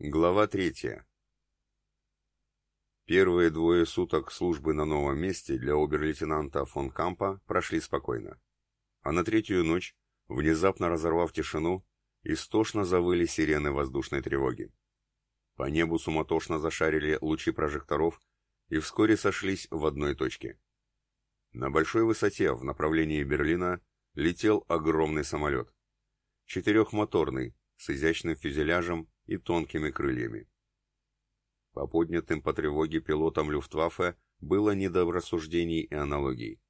Глава третья. Первые двое суток службы на новом месте для обер-лейтенанта фон Кампа прошли спокойно. А на третью ночь, внезапно разорвав тишину, истошно завыли сирены воздушной тревоги. По небу суматошно зашарили лучи прожекторов и вскоре сошлись в одной точке. На большой высоте в направлении Берлина летел огромный самолет. Четырехмоторный, с изящным фюзеляжем и тонкими крыльями. По поднятым по тревоге пилотам Люфтваффе было не до рассуждений и аналогий.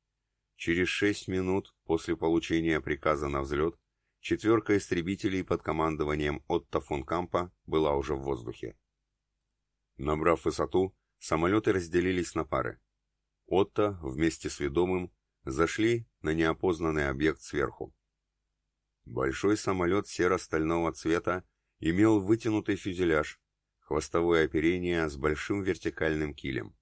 Через шесть минут после получения приказа на взлет четверка истребителей под командованием Отто фон Кампа была уже в воздухе. Набрав высоту, самолеты разделились на пары. Отто вместе с ведомым зашли на неопознанный объект сверху. Большой самолет серо-стального цвета имел вытянутый фюзеляж, хвостовое оперение с большим вертикальным килем.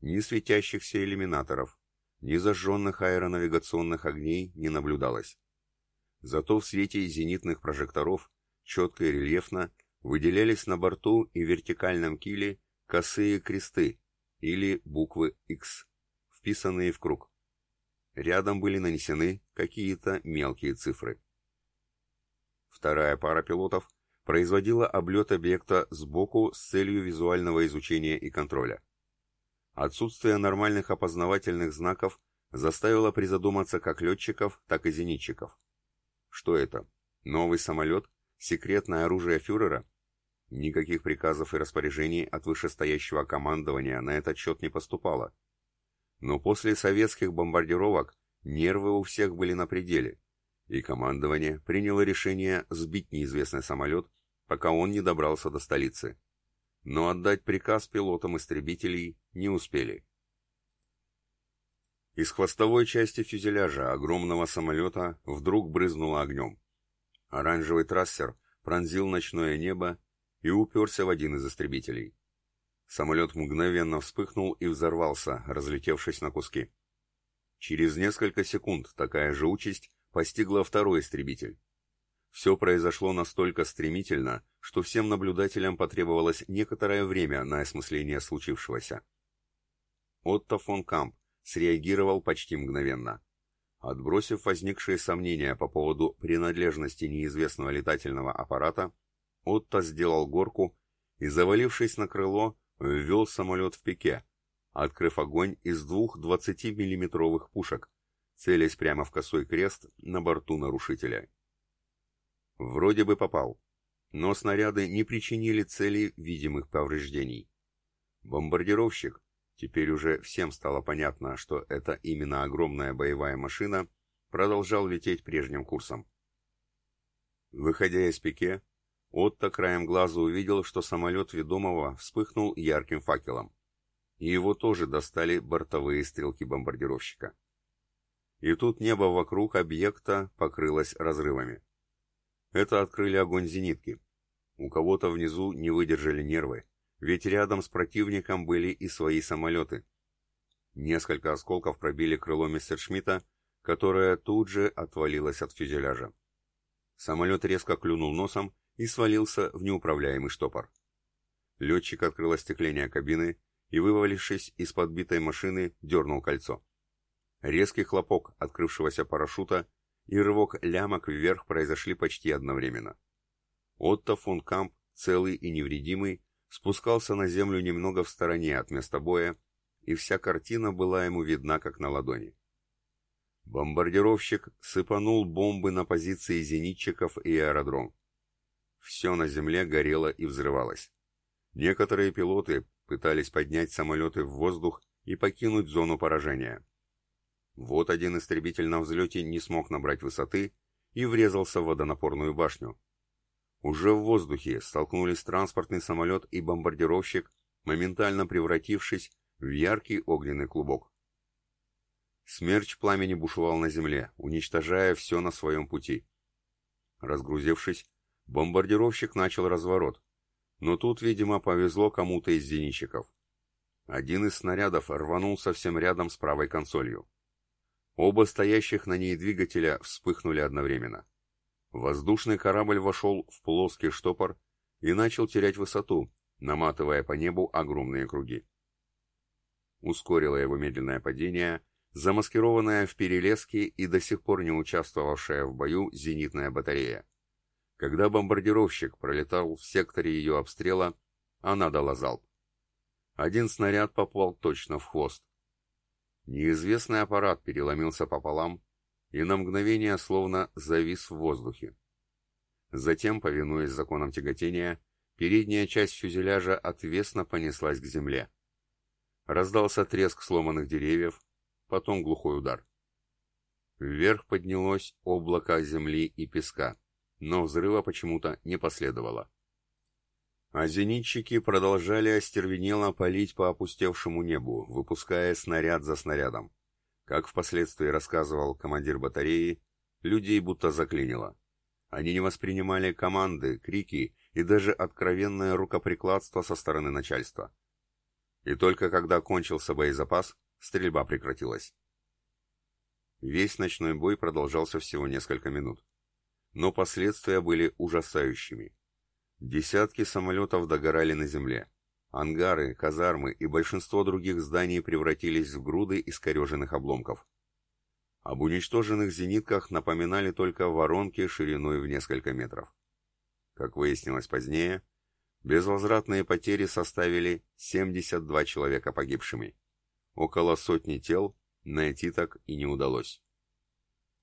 Ни светящихся иллюминаторов, ни зажженных аэронавигационных огней не наблюдалось. Зато в свете зенитных прожекторов четко и рельефно выделялись на борту и вертикальном киле косые кресты или буквы X, вписанные в круг. Рядом были нанесены какие-то мелкие цифры. Вторая пара пилотов производила облет объекта сбоку с целью визуального изучения и контроля. Отсутствие нормальных опознавательных знаков заставило призадуматься как летчиков, так и зенитчиков. Что это? Новый самолет? Секретное оружие фюрера? Никаких приказов и распоряжений от вышестоящего командования на этот счет не поступало. Но после советских бомбардировок нервы у всех были на пределе, и командование приняло решение сбить неизвестный самолет пока он не добрался до столицы. Но отдать приказ пилотам истребителей не успели. Из хвостовой части фюзеляжа огромного самолета вдруг брызнуло огнем. Оранжевый трассер пронзил ночное небо и уперся в один из истребителей. Самолет мгновенно вспыхнул и взорвался, разлетевшись на куски. Через несколько секунд такая же участь постигла второй истребитель. Все произошло настолько стремительно, что всем наблюдателям потребовалось некоторое время на осмысление случившегося. Отто фон Камп среагировал почти мгновенно. Отбросив возникшие сомнения по поводу принадлежности неизвестного летательного аппарата, Отто сделал горку и, завалившись на крыло, ввел самолет в пике, открыв огонь из двух 20-миллиметровых пушек, целясь прямо в косой крест на борту нарушителя. Вроде бы попал, но снаряды не причинили цели видимых повреждений. Бомбардировщик, теперь уже всем стало понятно, что это именно огромная боевая машина, продолжал лететь прежним курсом. Выходя из пике, Отто краем глаза увидел, что самолет ведомого вспыхнул ярким факелом. И его тоже достали бортовые стрелки бомбардировщика. И тут небо вокруг объекта покрылось разрывами. Это открыли огонь зенитки. У кого-то внизу не выдержали нервы, ведь рядом с противником были и свои самолеты. Несколько осколков пробили крыло Мессершмитта, которое тут же отвалилось от фюзеляжа. Самолет резко клюнул носом и свалился в неуправляемый штопор. Летчик открыл остекление кабины и, вывалившись из подбитой машины, дернул кольцо. Резкий хлопок открывшегося парашюта и рывок лямок вверх произошли почти одновременно. Отто фон Камп, целый и невредимый, спускался на землю немного в стороне от места боя, и вся картина была ему видна как на ладони. Бомбардировщик сыпанул бомбы на позиции зенитчиков и аэродром. Все на земле горело и взрывалось. Некоторые пилоты пытались поднять самолеты в воздух и покинуть зону поражения. Вот один истребитель на взлете не смог набрать высоты и врезался в водонапорную башню. Уже в воздухе столкнулись транспортный самолет и бомбардировщик, моментально превратившись в яркий огненный клубок. Смерч пламени бушевал на земле, уничтожая все на своем пути. Разгрузившись, бомбардировщик начал разворот, но тут, видимо, повезло кому-то из зенитчиков. Один из снарядов рванул совсем рядом с правой консолью. Оба стоящих на ней двигателя вспыхнули одновременно. Воздушный корабль вошел в плоский штопор и начал терять высоту, наматывая по небу огромные круги. Ускорило его медленное падение, замаскированная в перелеске и до сих пор не участвовавшая в бою зенитная батарея. Когда бомбардировщик пролетал в секторе ее обстрела, она дала залп. Один снаряд попал точно в хвост. Неизвестный аппарат переломился пополам и на мгновение словно завис в воздухе. Затем, повинуясь законам тяготения, передняя часть фюзеляжа отвесно понеслась к земле. Раздался треск сломанных деревьев, потом глухой удар. Вверх поднялось облако земли и песка, но взрыва почему-то не последовало. А зенитчики продолжали остервенело палить по опустевшему небу, выпуская снаряд за снарядом. Как впоследствии рассказывал командир батареи, людей будто заклинило. Они не воспринимали команды, крики и даже откровенное рукоприкладство со стороны начальства. И только когда кончился боезапас, стрельба прекратилась. Весь ночной бой продолжался всего несколько минут. Но последствия были ужасающими. Десятки самолетов догорали на земле. Ангары, казармы и большинство других зданий превратились в груды искореженных обломков. Об уничтоженных зенитках напоминали только воронки шириной в несколько метров. Как выяснилось позднее, безвозвратные потери составили 72 человека погибшими. Около сотни тел найти так и не удалось.